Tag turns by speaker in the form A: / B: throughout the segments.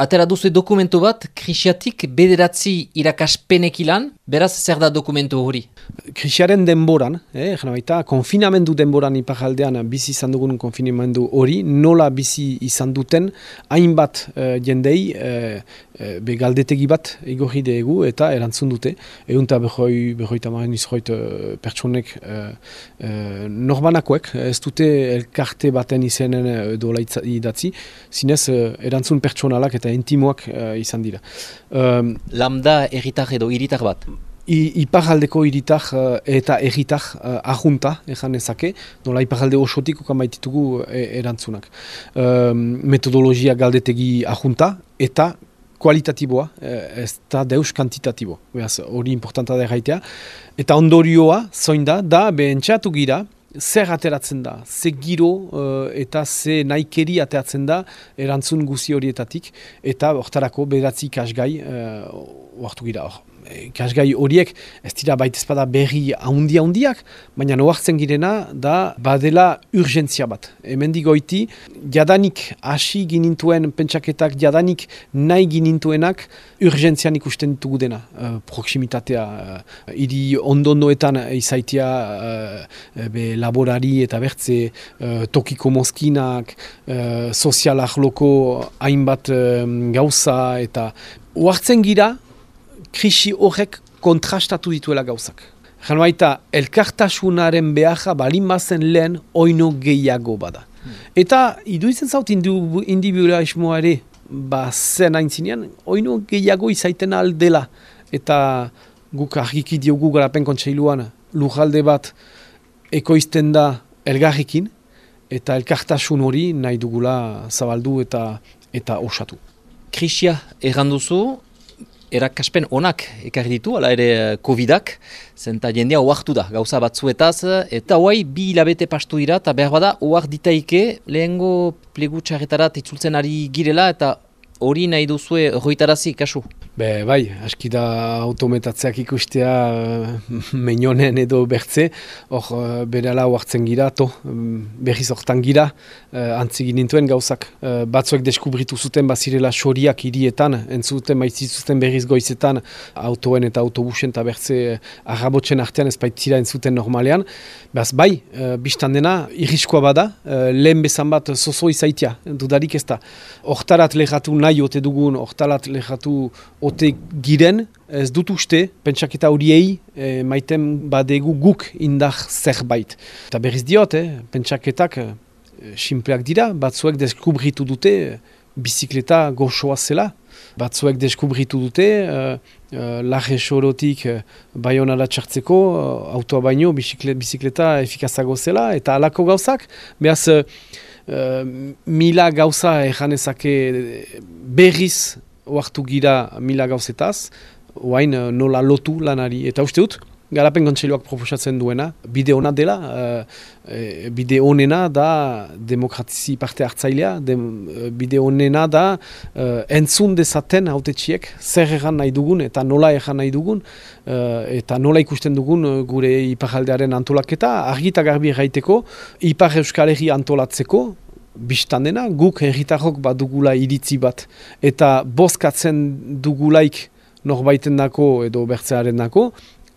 A: atera duzu dokumentu bat, krisiatik bederatzi irakaspenek ilan, beraz zer da dokumentu hori?
B: Krisiaren denboran, eh, baita, konfinamendu denboran ipajaldean bizi izan dugun konfinamendu hori, nola bizi izan duten, hainbat uh, jendei, uh, be galdetegi bat igorri dugu eta erantzun dute. Egun eta behoi, behoi tamaren izroit uh, pertsonek uh, uh, norbanakoek, ez dute elkarte baten izenen edo idatzi, zinez erantzun pertsonalak eta intimoak izan dira.
A: Um, Lambda erritar edo iritar bat?
B: Iparaldeko iritar uh, eta erritar uh, ahunta, ezan ezake, nola iparalde osotik ukan baititugu erantzunak. Um, metodologia galdetegi ahunta eta kualitatiboa, ez da deus kantitatibo. Hori importanta da erraitea. Eta ondorioa, zoin da, da behentxatu gira, zer ateratzen da, ze giro eta ze naikeri ateratzen da erantzun guzi horietatik, eta hortarako bedatzi kasgai uh, gira hor kasgai horiek ez dira baita ezpada berri ahundia ahundiak, baina noartzen girena da badela urgentzia bat. Hemen digoiti, jadanik hasi ginintuen pentsaketak, jadanik nahi ginintuenak urgentzian ikusten ditugu dena. Uh, proximitatea, uh, iri ondonoetan izaitia uh, be laborari eta bertze uh, tokiko mozkinak, uh, sozialak loko hainbat gauza eta Oartzen gira, krisi horrek kontrastatu dituela gauzak. Jan baita, elkartasunaren beharra balin bazen lehen oino gehiago bada. Eta iduizen zaut individualismoa ere, ba zen hain zinean, oino gehiago izaiten aldela. Eta guk argiki diogu garapen kontseiluan, lujalde bat ekoizten da elgarrikin, eta elkartasun hori nahi dugula zabaldu eta eta osatu.
A: Krisia erranduzu, erakaspen onak ekarri ditu, ala ere eh, COVID-ak, zenta jendea oartu da, gauza batzuetaz, eta hoai bi hilabete pastu dira, eta behar bada, oar ditaike, lehengo plegu txarretarat itzultzen ari girela, eta hori nahi duzue hoitarazi, kasu?
B: Be, bai, aski da autometatzeak ikustea uh, meinonen edo bertze, hor uh, bere ala huartzen gira, to, um, berriz hortan gira, uh, antzigin nintuen gauzak. Batzuek deskubritu zuten bazirela soriak hirietan, entzuten maitzizuten berriz goizetan, autoen eta autobusen eta bertze arrabotzen artean ez baitzira entzuten normalean. Beaz, bai, biztan dena, irriskoa bada, lehen bezan bat zozo izaitia, dudarik ez da. Hortarat lehatu nahi ote dugun, hortarat lehatu ote giren, ez dut uste, pentsaketa horiei e, maiten badegu guk indar zerbait. Eta berriz diot, eh, pentsaketak e, simpleak dira, batzuek deskubritu dute e, bizikleta goxoa zela, batzuek deskubritu dute e, e, e, baionara txartzeko, autoa baino bizikleta efikazago zela, eta alako gauzak, behaz e, mila gauza ezake berriz oartu gira mila gauzetaz, oain eh, nola lotu lanari. Eta uste dut, garapen kontseiluak proposatzen duena, bide hona dela, uh, bide honena da demokratizi parte hartzailea, bide honena da uh, entzun dezaten haute txiek, zer egan nahi dugun eta nola egan nahi dugun, eta nola ikusten dugun gure iparaldearen antolaketa, argita garbi erraiteko, ipar euskal antolatzeko, biztan dena, guk herritarrok bat dugula iritzi bat. Eta bozkatzen dugulaik norbaiten dako edo bertzearen dako,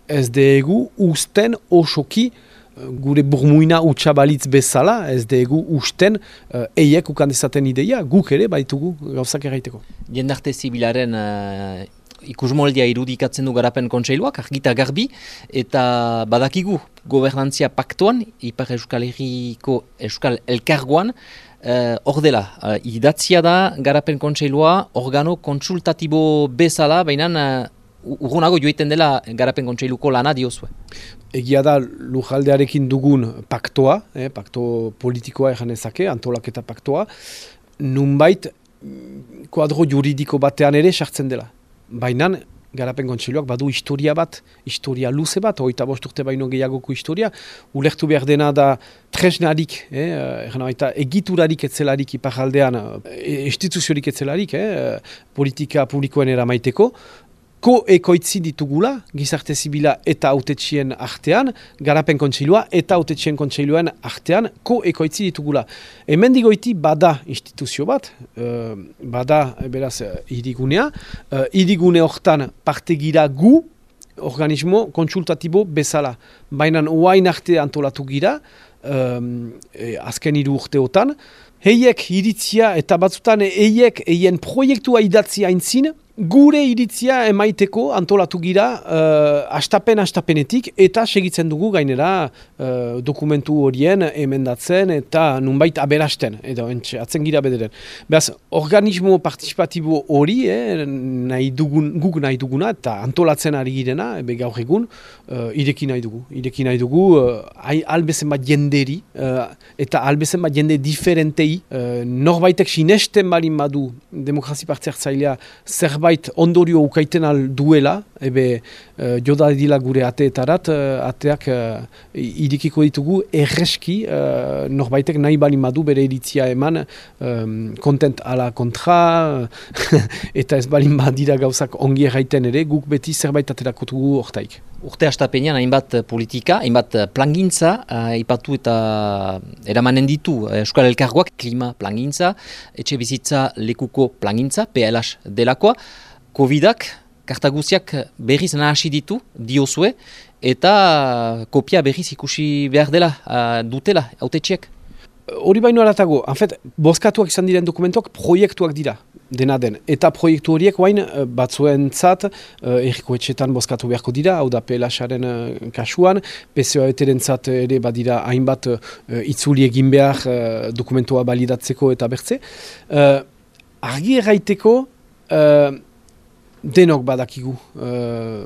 B: ez degu usten osoki eh, gure burmuina utxabalitz bezala, ez degu usten uh, eiek ukandezaten ideia, guk ere baitugu gauzak erraiteko.
A: Jendarte zibilaren uh, ikusmoldia irudikatzen du garapen kontseiluak, argita garbi, eta badakigu gobernantzia paktuan, Ipar Euskal Herriko Euskal Elkargoan, Eh, hor dela, uh, idatzia da garapen kontseilua organo konsultatibo bezala, baina uh, urgunago joiten dela garapen kontseiluko lana diozue.
B: Egia da lujaldearekin dugun paktoa, eh, pakto politikoa egan ezake, antolaketa paktoa, nunbait kuadro juridiko batean ere sartzen dela. Baina garapen kontseiluak badu historia bat, historia luze bat, oita bosturte baino gehiagoko historia, ulertu behar dena da tresnarik, eh, eta egiturarik etzelarik iparaldean, eh, instituziorik etzelarik, eh, politika publikoen eramaiteko, ko-ekoitzi ditugula, gizarte zibila eta autetxien artean, garapen kontseilua eta autetxien kontseiluan artean, ko-ekoitzi ditugula. Hemen digoiti bada instituzio bat, uh, bada, beraz, irigunea, uh, irigune hortan parte gira gu, organismo kontsultatibo bezala. Baina oain arte antolatu gira, um, e, azken hiru urteotan, heiek iritzia eta batzutan heiek eien proiektua idatzi haintzin, Gure iritzia emaiteko antolatu gira uh, astapen astapenetik eta segitzen dugu gainera uh, dokumentu horien emendatzen eta nunbait aberasten edo entxe, atzen gira bederen. Beraz, organismo partizipatibo hori eh, nahi dugun, guk nahi duguna eta antolatzen ari girena, ebe gaur egun, uh, ireki nahi dugu. Ireki nahi dugu uh, albezen bat jenderi uh, eta albezen bat jende diferentei uh, norbaitek sinesten balin badu demokrazi partzertzailea zer ondorio ukaiten al duela, ebe uh, joda edila gure ateetarat, uh, ateak uh, irikiko ditugu erreski uh, norbaitek nahi bali madu bere iritzia eman um, kontent ala kontra eta ez bali dira gauzak ongi erraiten ere, guk beti zerbait aterako dugu ortaik.
A: Urte astapenean hainbat politika, hainbat plangintza, uh, ipatu eta eramanen ditu Euskal Elkargoak klima plangintza, etxe bizitza lekuko plangintza, PLH delakoa, Covidak, kartaguziak berriz nahasi ditu, diozue, eta kopia berriz ikusi behar dela, uh, dutela, haute txek.
B: Hori baino aratago, anfet, bozkatuak izan diren dokumentuak proiektuak dira, dena den. Eta proiektu horiek bain batzuen zat, uh, erriko etxetan bozkatu beharko dira, hau da PLH-aren uh, kasuan, PCO eteren zat ere badira hainbat uh, itzuli egin behar uh, dokumentua balidatzeko eta bertze. Uh, argi erraiteko, denok badakigu uh,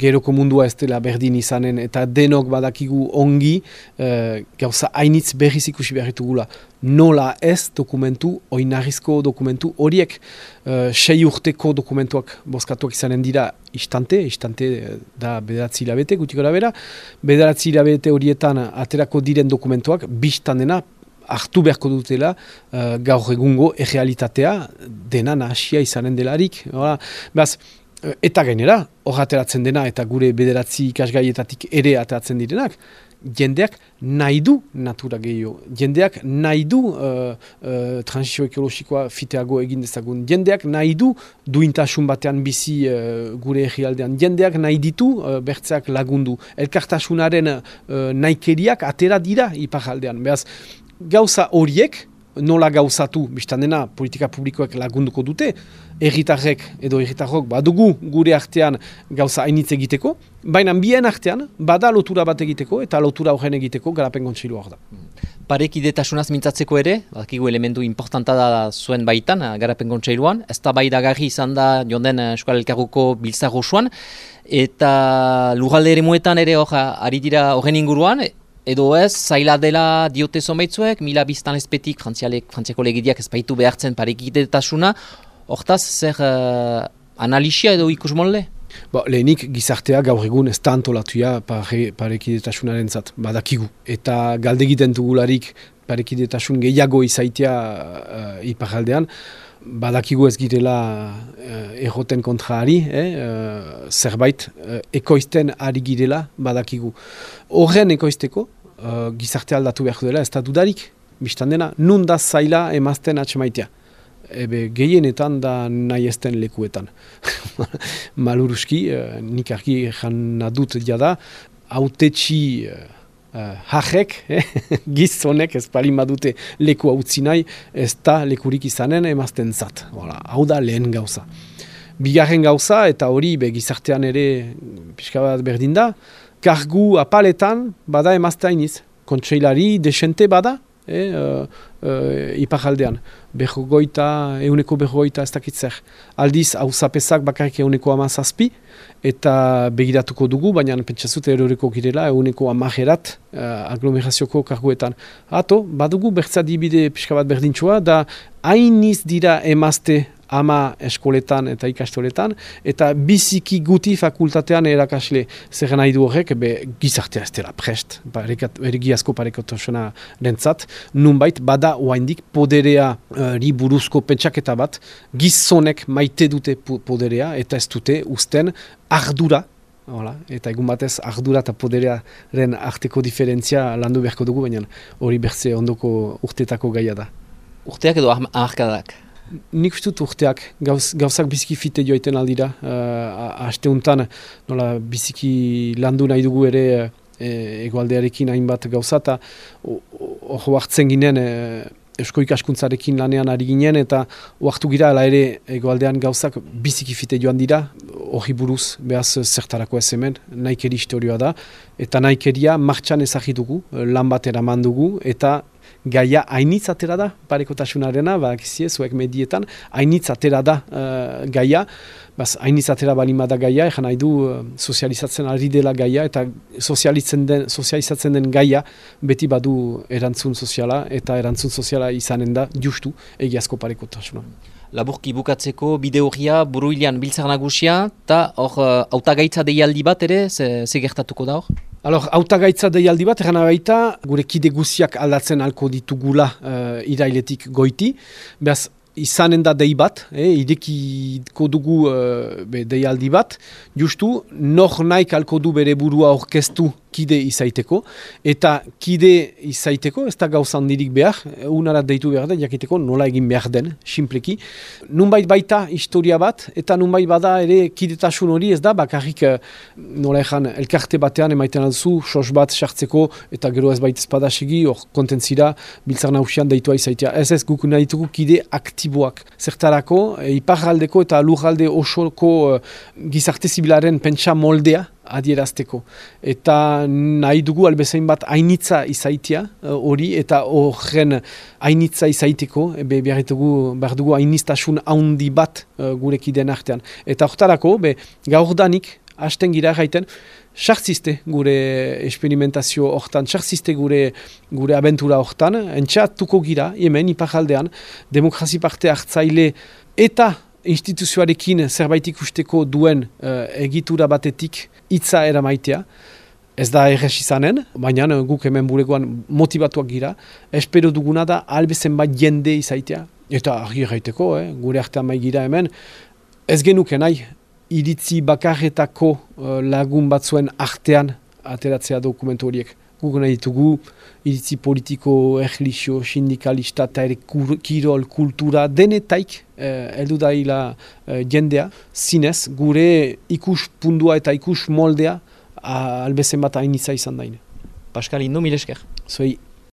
B: geroko mundua ez dela berdin izanen eta denok badakigu ongi uh, gauza hainitz berriz ikusi beharritugula. Nola ez dokumentu, oinarrizko dokumentu horiek uh, sei urteko dokumentuak bozkatuak izanen dira istante, istante da bederatzi hilabete, gutik gara bera, bederatzi hilabete horietan aterako diren dokumentuak biztan dena hartu beharko dutela uh, gaur egungo errealitatea dena nahasia izanen delarik. Beaz, eh, eta gainera, hor ateratzen dena eta gure bederatzi ikasgaietatik ere ateratzen direnak, jendeak nahi du natura gehiago. Jendeak nahi du uh, uh, transizio ekologikoa fiteago egin dezagun. Jendeak nahi du duintasun batean bizi uh, gure egialdean. Jendeak nahi ditu uh, bertzeak lagundu. Elkartasunaren uh, naikeriak atera dira ipajaldean. Beaz, gauza horiek, nola gauzatu, biztan dena, politika publikoek lagunduko dute, erritarrek edo erritarrok badugu gure artean gauza hainitz egiteko, baina bien artean bada lotura bat egiteko eta lotura horren egiteko garapen kontseilu hor da.
A: Parekidetasunaz mintzatzeko ere, badakigu elementu importanta da zuen baitan, garapen kontseiluan, ez da bai dagarri izan da jonden Euskal Elkarruko biltzarro eta lugalde ere muetan ere hor ari dira horren inguruan, edo ez, zaila dela diote zomeitzuek, mila biztan ezpetik, frantziako legidiak ez baitu behartzen parekidetasuna, hortaz, zer uh, analisia edo ikus molle?
B: Ba, lehenik gizartea gaur egun ez da antolatuia pare, parekidetasunaren zat, badakigu. Eta galde egiten dugularik parekidetasun gehiago izaitea uh, iparaldean, badakigu ez girela uh, erroten kontra ari, eh? uh, zerbait uh, ekoizten ari girela badakigu. Horren ekoizteko, uh, gizarte aldatu behar dela, ez da dudarik, biztan dena, nun da zaila emazten atxemaitea. Ebe gehienetan da nahi ezten lekuetan. Maluruski, uh, nik argi jan nadut jada, autetxi uh, uh, hajek, eh? gizonek ez pali madute leku utzi nahi, ez da lekurik izanen emazten zat. hau da lehen gauza. Bigarren gauza, eta hori be gizartean ere pixka bat berdin da, kargu apaletan bada emazteainiz. Kontseilari desente bada, eh, uh, uh, ipajaldean. Berrogoita, euneko berrogoita ez dakitzer. Aldiz, hau zapezak bakarrik euneko amazazpi, eta begiratuko dugu, baina pentsazut eroreko girela, euneko amajerat uh, aglomerazioko karguetan. Ato, badugu bertza dibide pixka bat berdintxoa, da hainiz dira emazte ama eskoletan eta ikastoletan, eta biziki guti fakultatean erakasle. Zer nahi du horrek, be, gizartea ez dela prest, ergiazko parekotosuna rentzat, nunbait, bada oaindik poderea uh, buruzko pentsaketa bat, gizonek maite dute poderea, eta ez dute usten ardura, Hola, eta egun batez ardura eta poderearen arteko diferentzia landu beharko dugu, baina hori bertze ondoko urteetako gaia da.
A: Urteak edo aharkadak?
B: Nik uste urteak, gauz, gauzak biziki fite joiten aldira. Uh, Aste untan, nola, biziki landu nahi dugu ere uh, egualdearekin hainbat gauza, eta hori hartzen ginen uh, esko ikaskuntzarekin lanean ari ginen, eta oartu gira, ala ere egualdean gauzak biziki fite joan dira, hori buruz, behaz zertarako ez hemen, naikeri historioa da, eta naikeria martxan ezagitugu, lan bat eraman dugu, eta gaia hainitz atera da, parekotasunarena, bak zuek medietan, hainitz atera da uh, gaia, baz hainitz atera balima da gaia, egan nahi du uh, sozializatzen ari dela gaia, eta sozializatzen den, sozializatzen den gaia beti badu erantzun soziala, eta erantzun soziala izanen da justu egiazko parekotasuna.
A: Laburki bukatzeko bide horria buruilean biltzar nagusia, eta hor uh, autagaitza deialdi bat ere, ze, ze gertatuko da hor?
B: Alor, auta gaitza deialdi bat, eran baita, gure kide guziak aldatzen alko ditugula uh, irailetik goiti. Beaz, izanen da dei bat, eh, idekiko dugu uh, be, deialdi bat, justu, nor naik alko du bere burua orkestu kide izaiteko, eta kide izaiteko, ez da gauza handirik behar, unara deitu behar da, jakiteko nola egin behar den, simpleki. Nunbait baita historia bat, eta nunbait bada ere kidetasun hori ez da, bakarrik eh, nola ezan elkarte batean emaiten alzu, sos bat sartzeko, eta gero ez baita espada segi, hor kontentzira, biltzar nausian deitua izaitea. Ez ez guk nahi dugu kide aktiboak. Zertarako, e, iparraldeko eta lurralde osoko e, gizarte zibilaren pentsa moldea, adierazteko. Eta nahi dugu albezain bat hainitza izaitia eh, hori eta horren hainitza izaiteko, be, behar dugu hainiztasun haundi bat uh, gureki den artean. Eta hortarako, be, gaur danik, hasten gira gaiten, sartzizte gure experimentazio hortan, sartzizte gure, gure abentura hortan, entxatuko gira, hemen, ipajaldean, demokrazi parte hartzaile eta instituzioarekin zerbait ikusteko duen uh, egitura batetik hitza eramaitea. Ez da errez izanen, baina eh, guk hemen buregoan motivatuak gira. Espero duguna da albezen bat jende izaitea. Eta argi erraiteko, eh? gure artean mai gira hemen. Ez genuke nahi, iritzi bakarretako uh, lagun batzuen artean ateratzea dokumentu horiek guk nahi ditugu, iritzi politiko, erlixio, sindikalista eta ere kirol, kultura, denetaik, eh, eldu daila eh, jendea, zinez, gure ikus pundua eta ikus moldea, albezen bat hain izan daine.
A: Pascal, indo, mil esker.
B: Zoi.